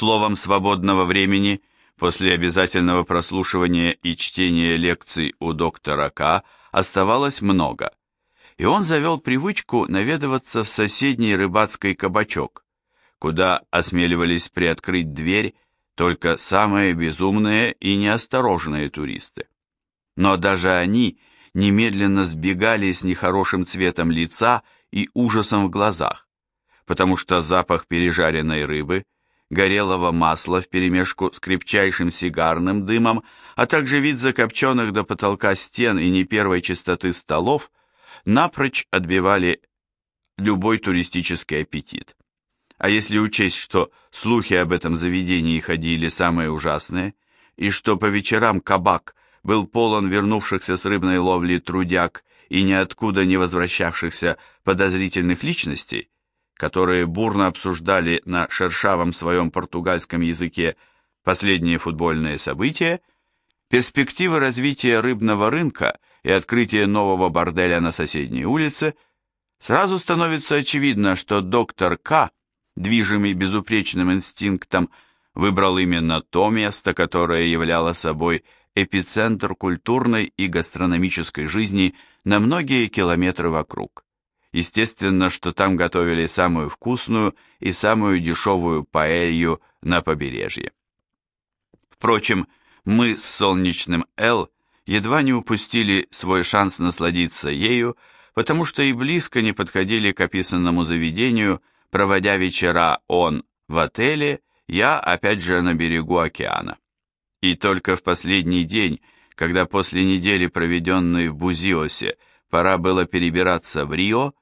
Словом свободного времени после обязательного прослушивания и чтения лекций у доктора К оставалось много, и он завел привычку наведываться в соседний рыбацкий кабачок, куда осмеливались приоткрыть дверь только самые безумные и неосторожные туристы. Но даже они немедленно сбегали с нехорошим цветом лица и ужасом в глазах, потому что запах пережаренной рыбы, горелого масла вперемешку с крепчайшим сигарным дымом, а также вид закопченных до потолка стен и не первой чистоты столов напрочь отбивали любой туристический аппетит. А если учесть, что слухи об этом заведении ходили самые ужасные, и что по вечерам кабак был полон вернувшихся с рыбной ловли трудяг и ниоткуда не возвращавшихся подозрительных личностей, которые бурно обсуждали на шершавом своем португальском языке последние футбольные события, перспективы развития рыбного рынка и открытия нового борделя на соседней улице, сразу становится очевидно, что доктор К движимый безупречным инстинктом, выбрал именно то место, которое являло собой эпицентр культурной и гастрономической жизни на многие километры вокруг. Естественно, что там готовили самую вкусную и самую дешевую паэлью на побережье. Впрочем, мы с солнечным Л едва не упустили свой шанс насладиться ею, потому что и близко не подходили к описанному заведению, Проводя вечера он в отеле, я опять же на берегу океана. И только в последний день, когда после недели, проведенной в Бузиосе, пора было перебираться в Рио,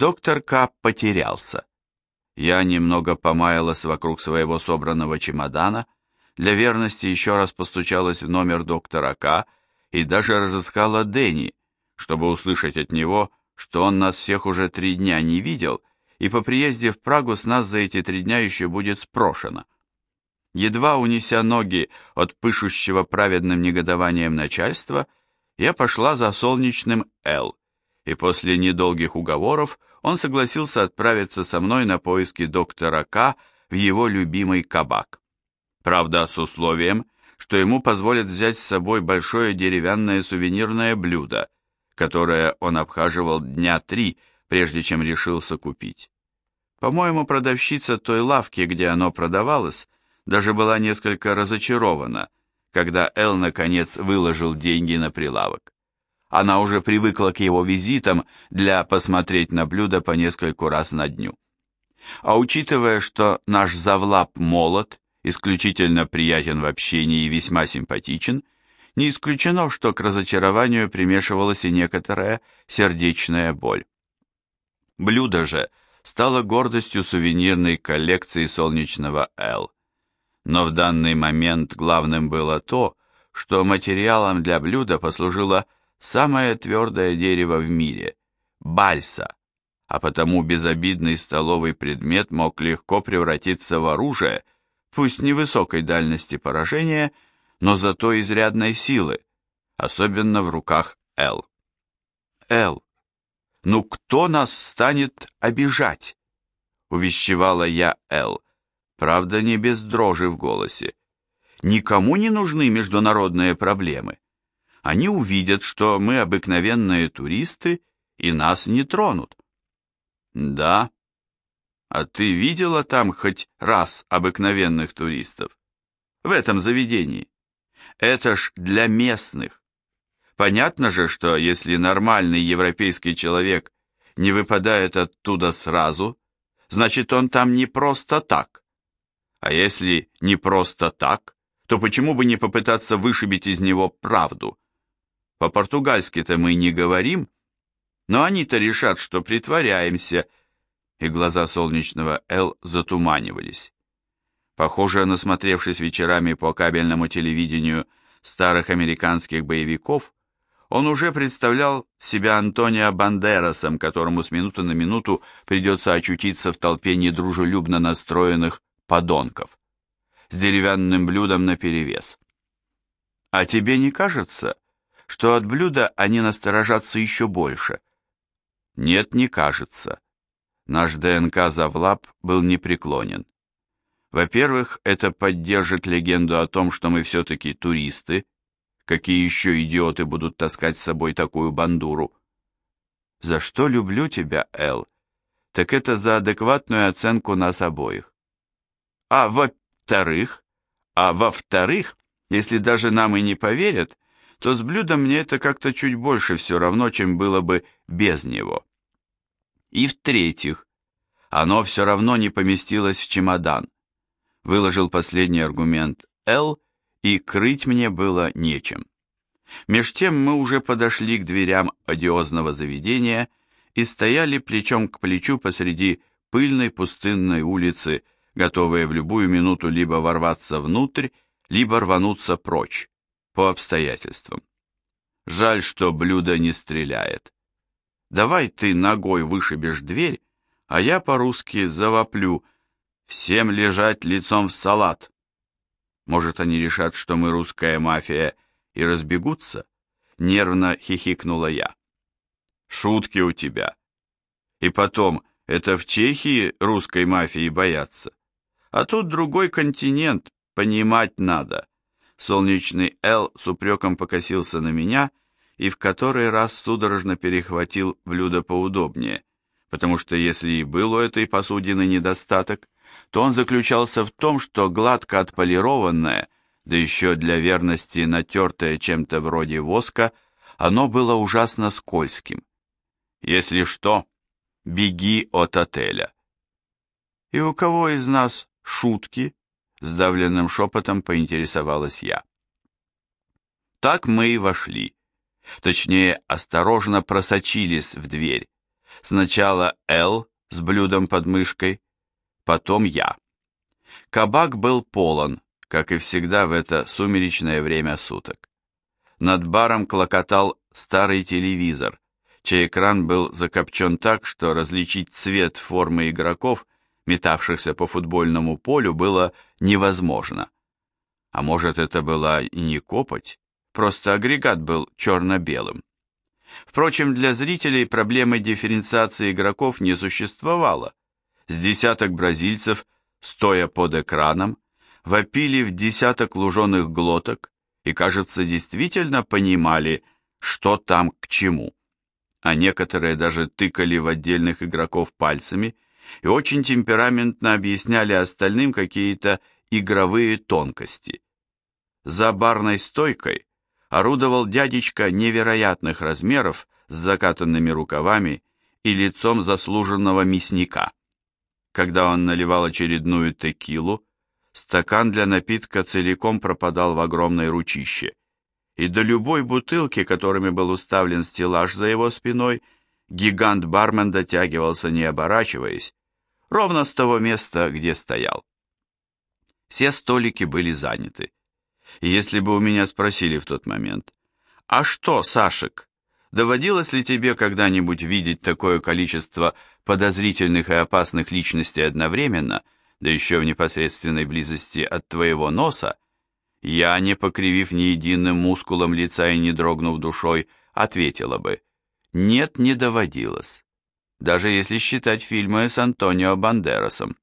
доктор К. потерялся. Я немного помаялась вокруг своего собранного чемодана, для верности еще раз постучалась в номер доктора К. и даже разыскала Дэнни, чтобы услышать от него, что он нас всех уже три дня не видел и по приезде в Прагу с нас за эти три дня еще будет спрошено. Едва унеся ноги от пышущего праведным негодованием начальства, я пошла за солнечным Л, и после недолгих уговоров он согласился отправиться со мной на поиски доктора К в его любимый кабак. Правда, с условием, что ему позволят взять с собой большое деревянное сувенирное блюдо, которое он обхаживал дня три, прежде чем решился купить. По-моему, продавщица той лавки, где оно продавалось, даже была несколько разочарована, когда Эл наконец выложил деньги на прилавок. Она уже привыкла к его визитам для посмотреть на блюдо по нескольку раз на дню. А учитывая, что наш завлап молод, исключительно приятен в общении и весьма симпатичен, не исключено, что к разочарованию примешивалась и некоторая сердечная боль. Блюдо же стало гордостью сувенирной коллекции солнечного Л. Но в данный момент главным было то, что материалом для блюда послужило самое твердое дерево в мире – бальса, а потому безобидный столовый предмет мог легко превратиться в оружие, пусть невысокой дальности поражения, но зато изрядной силы, особенно в руках Л. Л. «Ну кто нас станет обижать?» — увещевала я Эл, правда, не без дрожи в голосе. «Никому не нужны международные проблемы. Они увидят, что мы обыкновенные туристы, и нас не тронут». «Да? А ты видела там хоть раз обыкновенных туристов? В этом заведении? Это ж для местных. Понятно же, что если нормальный европейский человек не выпадает оттуда сразу, значит он там не просто так. А если не просто так, то почему бы не попытаться вышибить из него правду? По-португальски-то мы не говорим, но они-то решат, что притворяемся, и глаза солнечного Л затуманивались. Похоже, насмотревшись вечерами по кабельному телевидению старых американских боевиков, он уже представлял себя Антонио Бандерасом, которому с минуты на минуту придется очутиться в толпе недружелюбно настроенных подонков, с деревянным блюдом наперевес. А тебе не кажется, что от блюда они насторожатся еще больше? Нет, не кажется. Наш ДНК Завлап был непреклонен. Во-первых, это поддержит легенду о том, что мы все-таки туристы. Какие еще идиоты будут таскать с собой такую бандуру? За что люблю тебя, Эл? Так это за адекватную оценку нас обоих. А во-вторых, а во-вторых, если даже нам и не поверят, то с блюдом мне это как-то чуть больше все равно, чем было бы без него. И в-третьих, оно все равно не поместилось в чемодан. Выложил последний аргумент Л, и крыть мне было нечем. Меж тем мы уже подошли к дверям одиозного заведения и стояли плечом к плечу посреди пыльной пустынной улицы, готовые в любую минуту либо ворваться внутрь, либо рвануться прочь, по обстоятельствам. Жаль, что блюдо не стреляет. Давай ты ногой вышибешь дверь, а я по-русски завоплю «Всем лежать лицом в салат». Может, они решат, что мы русская мафия, и разбегутся? Нервно хихикнула я. Шутки у тебя. И потом, это в Чехии русской мафии боятся. А тут другой континент, понимать надо. Солнечный Эл с упреком покосился на меня и в который раз судорожно перехватил блюдо поудобнее, потому что если и был у этой посудины недостаток, то он заключался в том, что гладко отполированное, да еще для верности натертое чем-то вроде воска, оно было ужасно скользким. Если что, беги от отеля. И у кого из нас шутки? Сдавленным шепотом поинтересовалась я. Так мы и вошли. Точнее, осторожно просочились в дверь. Сначала Эл с блюдом под мышкой, потом я. Кабак был полон, как и всегда в это сумеречное время суток. Над баром клокотал старый телевизор, чей экран был закопчен так, что различить цвет формы игроков метавшихся по футбольному полю, было невозможно. А может, это была и не копоть, просто агрегат был черно-белым. Впрочем, для зрителей проблемы дифференциации игроков не существовало. С десяток бразильцев, стоя под экраном, вопили в десяток луженых глоток и, кажется, действительно понимали, что там к чему. А некоторые даже тыкали в отдельных игроков пальцами – и очень темпераментно объясняли остальным какие-то игровые тонкости. За барной стойкой орудовал дядечка невероятных размеров с закатанными рукавами и лицом заслуженного мясника. Когда он наливал очередную текилу, стакан для напитка целиком пропадал в огромной ручище, и до любой бутылки, которыми был уставлен стеллаж за его спиной, гигант-бармен дотягивался, не оборачиваясь, ровно с того места, где стоял. Все столики были заняты. И если бы у меня спросили в тот момент, «А что, Сашек, доводилось ли тебе когда-нибудь видеть такое количество подозрительных и опасных личностей одновременно, да еще в непосредственной близости от твоего носа?» Я, не покривив ни единым мускулом лица и не дрогнув душой, ответила бы, «Нет, не доводилось» даже если считать фильмы с Антонио Бандерасом.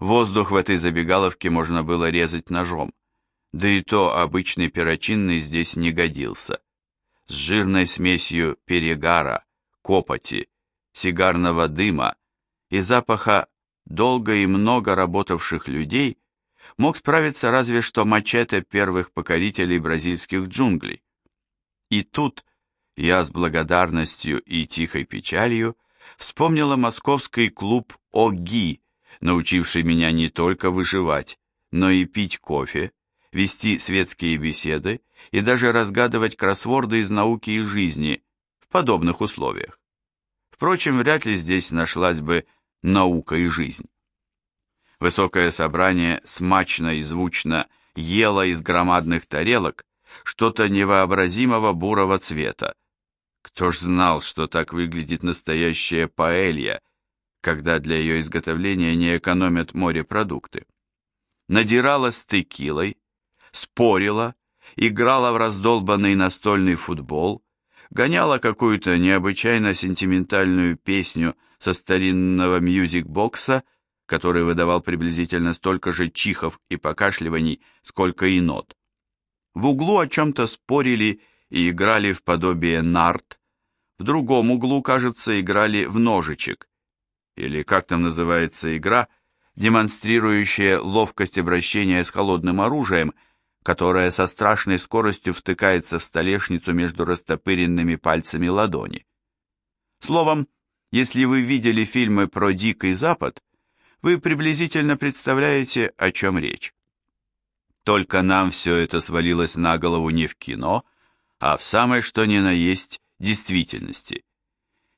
Воздух в этой забегаловке можно было резать ножом, да и то обычный перочинный здесь не годился. С жирной смесью перегара, копоти, сигарного дыма и запаха долго и много работавших людей мог справиться разве что мачете первых покорителей бразильских джунглей. И тут я с благодарностью и тихой печалью вспомнила московский клуб ОГИ, научивший меня не только выживать, но и пить кофе, вести светские беседы и даже разгадывать кроссворды из науки и жизни в подобных условиях. Впрочем, вряд ли здесь нашлась бы наука и жизнь. Высокое собрание смачно и звучно ело из громадных тарелок что-то невообразимого бурого цвета, кто ж знал, что так выглядит настоящая паэлья, когда для ее изготовления не экономят морепродукты. Надирала с текилой, спорила, играла в раздолбанный настольный футбол, гоняла какую-то необычайно сентиментальную песню со старинного мьюзик-бокса, который выдавал приблизительно столько же чихов и покашливаний, сколько и нот. В углу о чем-то спорили и играли в подобие нарт, в другом углу, кажется, играли в ножичек, или как там называется игра, демонстрирующая ловкость обращения с холодным оружием, которая со страшной скоростью втыкается в столешницу между растопыренными пальцами ладони. Словом, если вы видели фильмы про Дикий Запад, вы приблизительно представляете, о чем речь. Только нам все это свалилось на голову не в кино, а в самой что ни на есть действительности.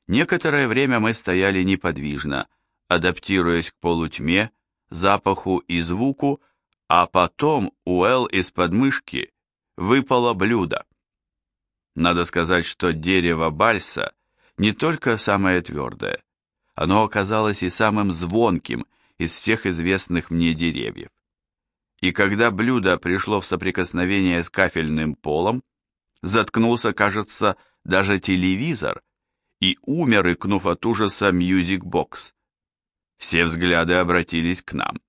Некоторое время мы стояли неподвижно, адаптируясь к полутьме, запаху и звуку, а потом у Эл из подмышки выпало блюдо. Надо сказать, что дерево бальса не только самое твердое, оно оказалось и самым звонким из всех известных мне деревьев. И когда блюдо пришло в соприкосновение с кафельным полом, заткнулся, кажется, даже телевизор, и умер, икнув от ужаса мьюзик-бокс. Все взгляды обратились к нам.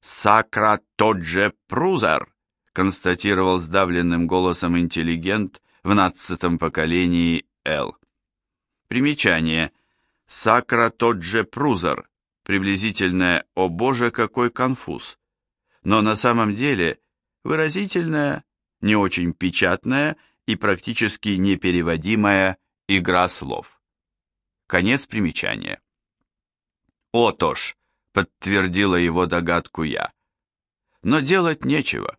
«Sakra, to je průser», констатировал сдавленным голосом интеллигент в надцатом поколении Л. Примечание. Sakra, to je průser, приблизительное «О боже, какой конфуз», но на самом деле выразительное, не очень печатное и практически непереводимая игра слов. Конец примечания. «Отож», — подтвердила его догадку я. Но делать нечего,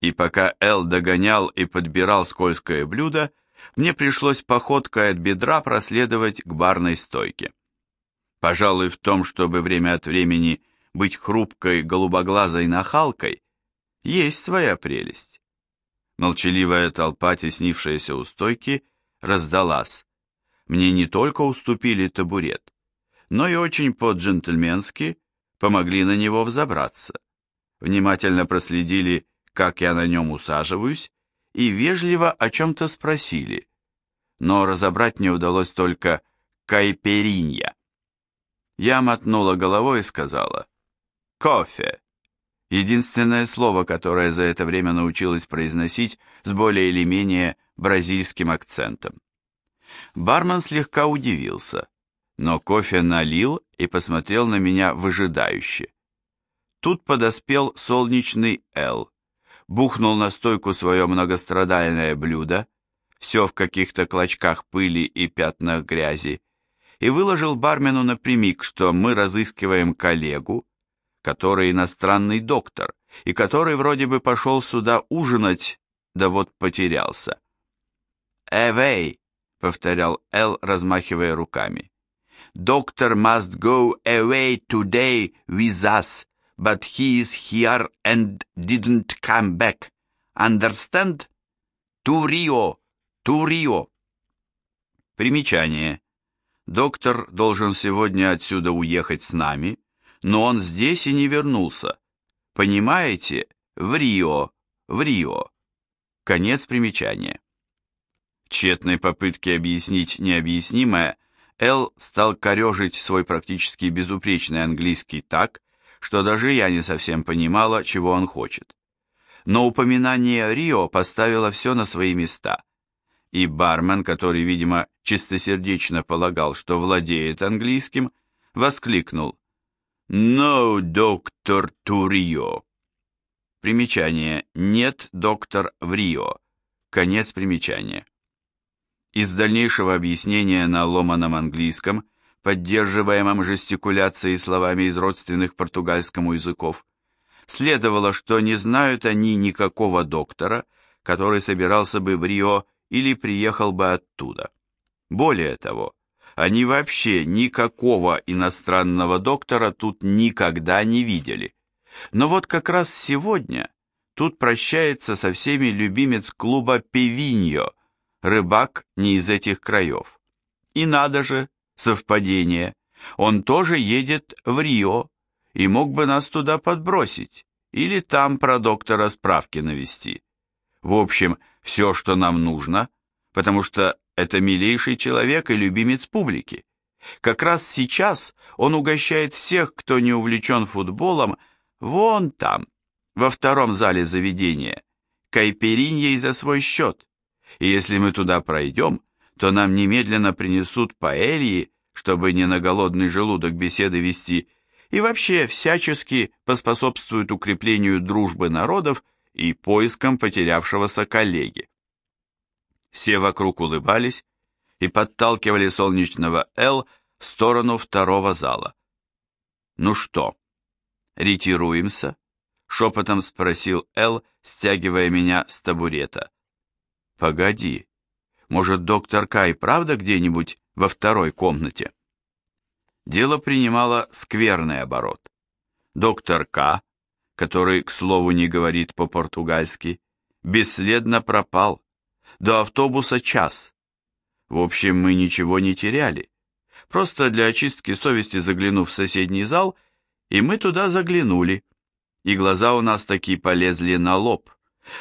и пока Эл догонял и подбирал скользкое блюдо, мне пришлось походкой от бедра проследовать к барной стойке. Пожалуй, в том, чтобы время от времени быть хрупкой голубоглазой нахалкой, есть своя прелесть. Молчаливая толпа, теснившаяся у стойки, раздалась. Мне не только уступили табурет, но и очень по-джентльменски помогли на него взобраться. Внимательно проследили, как я на нем усаживаюсь, и вежливо о чем-то спросили, но разобрать мне удалось только «кайперинья». Я мотнула головой и сказала «кофе». Единственное слово, которое за это время научилась произносить с более или менее бразильским акцентом. Бармен слегка удивился, но кофе налил и посмотрел на меня выжидающе. Тут подоспел солнечный Эл, бухнул на стойку свое многострадальное блюдо, все в каких-то клочках пыли и пятнах грязи, и выложил бармену напрямик, что мы разыскиваем коллегу, который иностранный доктор, и который вроде бы пошел сюда ужинать, да вот потерялся. «Эвэй», — повторял Эл, размахивая руками. «Доктор must go away today with us, but he is here and didn't come back. Understand? To Rio, to Rio». Примечание. Доктор должен сегодня отсюда уехать с нами, но он здесь и не вернулся. Понимаете? В Рио, в Рио. Конец примечания. В тщетной попытке объяснить необъяснимое, Эл стал корежить свой практически безупречный английский так, что даже я не совсем понимала, чего он хочет. Но упоминание Рио поставило все на свои места. И бармен, который, видимо, чистосердечно полагал, что владеет английским, воскликнул «No, доктор Турио». Примечание «Нет, доктор в Рио». Конец примечания. Из дальнейшего объяснения на ломаном английском, поддерживаемом жестикуляцией словами из родственных португальскому языков, следовало, что не знают они никакого доктора, который собирался бы в Рио или приехал бы оттуда. Более того, они вообще никакого иностранного доктора тут никогда не видели. Но вот как раз сегодня тут прощается со всеми любимец клуба Певиньо, рыбак не из этих краев. И надо же, совпадение, он тоже едет в Рио и мог бы нас туда подбросить или там про доктора справки навести. В общем, все, что нам нужно, потому что это милейший человек и любимец публики. Как раз сейчас он угощает всех, кто не увлечен футболом, вон там, во втором зале заведения, кайпериньей за свой счет. И если мы туда пройдем, то нам немедленно принесут паэльи, чтобы не на голодный желудок беседы вести, и вообще всячески поспособствуют укреплению дружбы народов и поискам потерявшегося коллеги. Все вокруг улыбались и подталкивали солнечного «Л» в сторону второго зала. «Ну что, ретируемся?» — шепотом спросил «Л», стягивая меня с табурета. «Погоди, может, доктор Кай правда где-нибудь во второй комнате?» Дело принимало скверный оборот. Доктор К, который, к слову, не говорит по-португальски, бесследно пропал. До автобуса час. В общем, мы ничего не теряли. Просто для очистки совести заглянув в соседний зал, и мы туда заглянули. И глаза у нас такие полезли на лоб,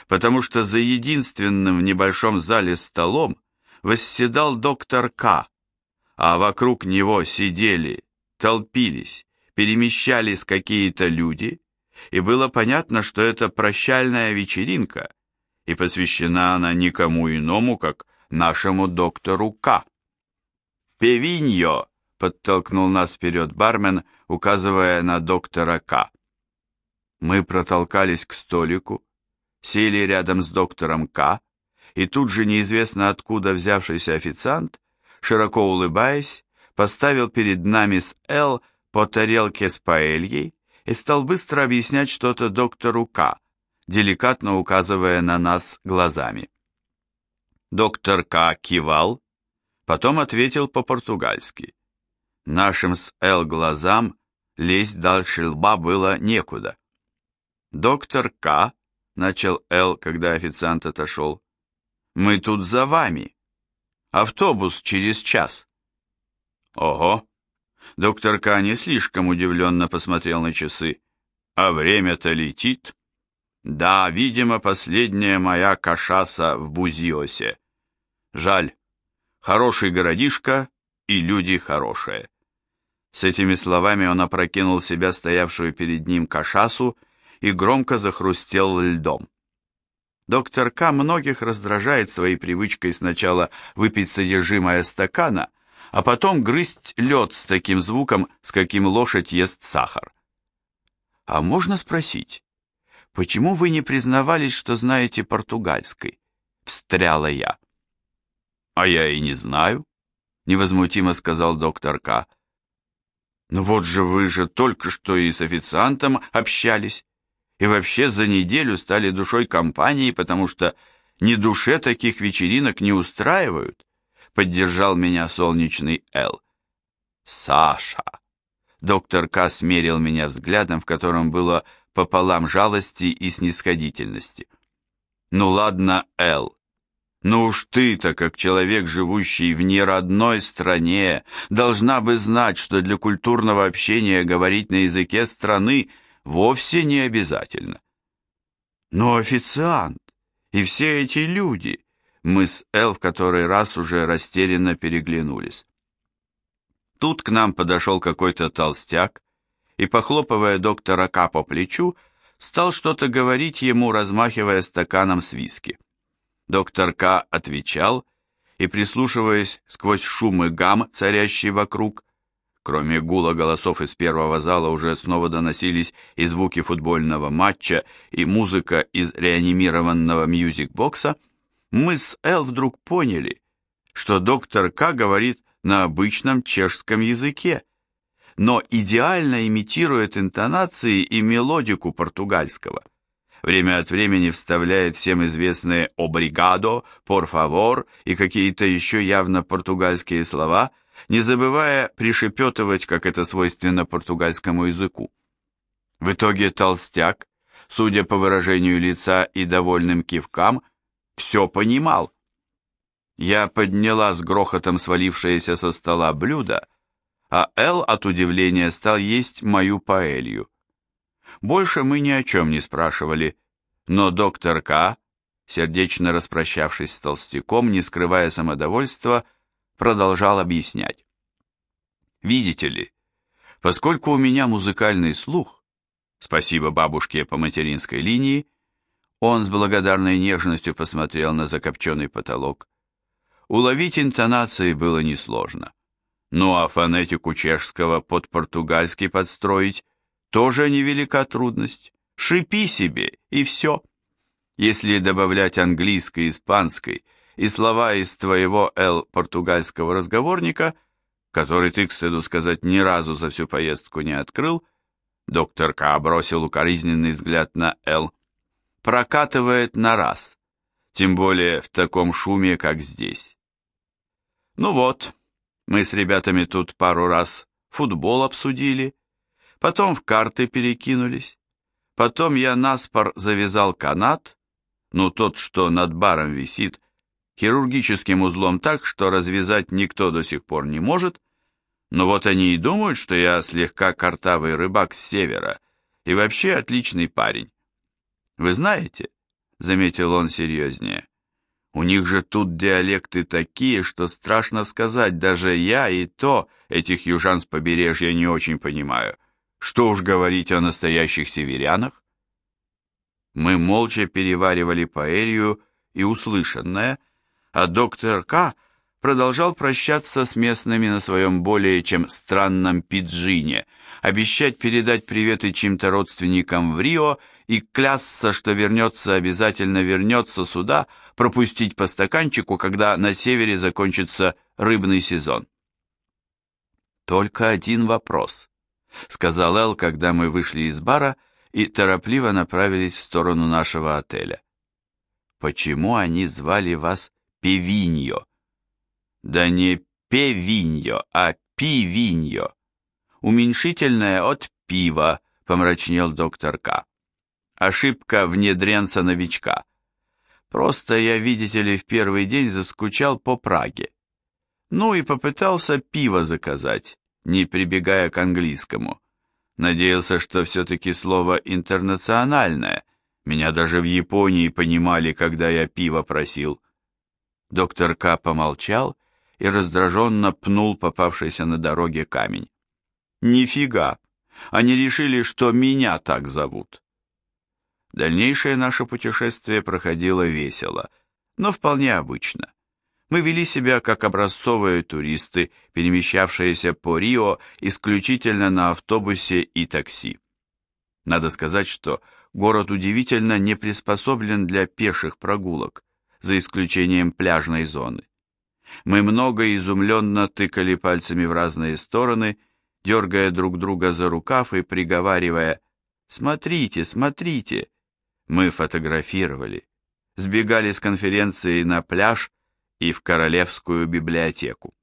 потому что за единственным в небольшом зале столом восседал доктор К, а вокруг него сидели, толпились, перемещались какие-то люди, и было понятно, что это прощальная вечеринка, и посвящена она никому иному, как нашему доктору К. «Певиньо!» — подтолкнул нас вперед бармен, указывая на доктора К. Мы протолкались к столику, сели рядом с доктором К, и тут же неизвестно откуда взявшийся официант, широко улыбаясь, поставил перед нами с Л по тарелке с паэльей и стал быстро объяснять что-то доктору К, деликатно указывая на нас глазами. Доктор К кивал, потом ответил по-португальски. Нашим с Л глазам лезть дальше лба было некуда. Доктор К, начал Л, когда официант отошел, мы тут за вами. Автобус через час. Ого! Доктор К не слишком удивленно посмотрел на часы. А время-то летит. Да, видимо, последняя моя кашаса в Бузиосе. Жаль. Хороший городишко и люди хорошие. С этими словами он опрокинул себя стоявшую перед ним кашасу и громко захрустел льдом. Доктор К. многих раздражает своей привычкой сначала выпить содержимое стакана, а потом грызть лед с таким звуком, с каким лошадь ест сахар. А можно спросить, почему вы не признавались, что знаете португальской? Встряла я. А я и не знаю, невозмутимо сказал доктор К. Ну вот же вы же только что и с официантом общались и вообще за неделю стали душой компании, потому что ни душе таких вечеринок не устраивают, поддержал меня солнечный Эл. Саша. Доктор К смерил меня взглядом, в котором было пополам жалости и снисходительности. Ну ладно, Эл. Ну уж ты-то, как человек, живущий в неродной стране, должна бы знать, что для культурного общения говорить на языке страны – вовсе не обязательно. Но официант и все эти люди, мы с Эл в который раз уже растерянно переглянулись. Тут к нам подошел какой-то толстяк и, похлопывая доктора К по плечу, стал что-то говорить ему, размахивая стаканом с виски. Доктор К отвечал и, прислушиваясь сквозь шум и гам, царящий вокруг, Кроме гула голосов из первого зала уже снова доносились и звуки футбольного матча, и музыка из реанимированного мьюзик-бокса, мы с Эл вдруг поняли, что доктор К говорит на обычном чешском языке, но идеально имитирует интонации и мелодику португальского. Время от времени вставляет всем известные «обригадо», «por favor» и какие-то еще явно португальские слова – не забывая пришепетывать, как это свойственно португальскому языку. В итоге толстяк, судя по выражению лица и довольным кивкам, все понимал. Я подняла с грохотом свалившееся со стола блюдо, а Эл от удивления стал есть мою паэлью. Больше мы ни о чем не спрашивали, но доктор К, сердечно распрощавшись с толстяком, не скрывая самодовольства, продолжал объяснять. Видите ли, поскольку у меня музыкальный слух, спасибо бабушке по материнской линии, он с благодарной нежностью посмотрел на закопченный потолок. Уловить интонации было несложно. Ну а фонетику чешского под португальский подстроить тоже невелика трудность. Шипи себе, и все. Если добавлять английской, испанской и слова из твоего «Л» португальского разговорника, который ты, к стыду сказать, ни разу за всю поездку не открыл, доктор К. бросил укоризненный взгляд на «Л», прокатывает на раз, тем более в таком шуме, как здесь. Ну вот, мы с ребятами тут пару раз футбол обсудили, потом в карты перекинулись, потом я наспор завязал канат, ну тот, что над баром висит, хирургическим узлом так, что развязать никто до сих пор не может, но вот они и думают, что я слегка картавый рыбак с севера и вообще отличный парень. Вы знаете, заметил он серьезнее, у них же тут диалекты такие, что страшно сказать, даже я и то этих южан с побережья не очень понимаю. Что уж говорить о настоящих северянах? Мы молча переваривали паэлью и услышанное, а доктор К. продолжал прощаться с местными на своем более чем странном пиджине, обещать передать приветы чьим-то родственникам в Рио и клясться, что вернется, обязательно вернется сюда, пропустить по стаканчику, когда на севере закончится рыбный сезон. «Только один вопрос», — сказал Эл, когда мы вышли из бара и торопливо направились в сторону нашего отеля. «Почему они звали вас Певиньо?» «Да не Певиньо, а Пивиньо. Уменьшительное от пива», — помрачнел доктор К. Ошибка внедренца-новичка. Просто я, видите ли, в первый день заскучал по Праге. Ну и попытался пиво заказать, не прибегая к английскому. Надеялся, что все-таки слово «интернациональное». Меня даже в Японии понимали, когда я пиво просил. Доктор К. помолчал и раздраженно пнул попавшийся на дороге камень. «Нифига! Они решили, что меня так зовут!» Дальнейшее наше путешествие проходило весело, но вполне обычно. Мы вели себя как образцовые туристы, перемещавшиеся по Рио исключительно на автобусе и такси. Надо сказать, что город удивительно не приспособлен для пеших прогулок, за исключением пляжной зоны. Мы много изумленно тыкали пальцами в разные стороны, дергая друг друга за рукав и приговаривая «Смотрите, смотрите!» Мы фотографировали, сбегали с конференции на пляж и в Королевскую библиотеку.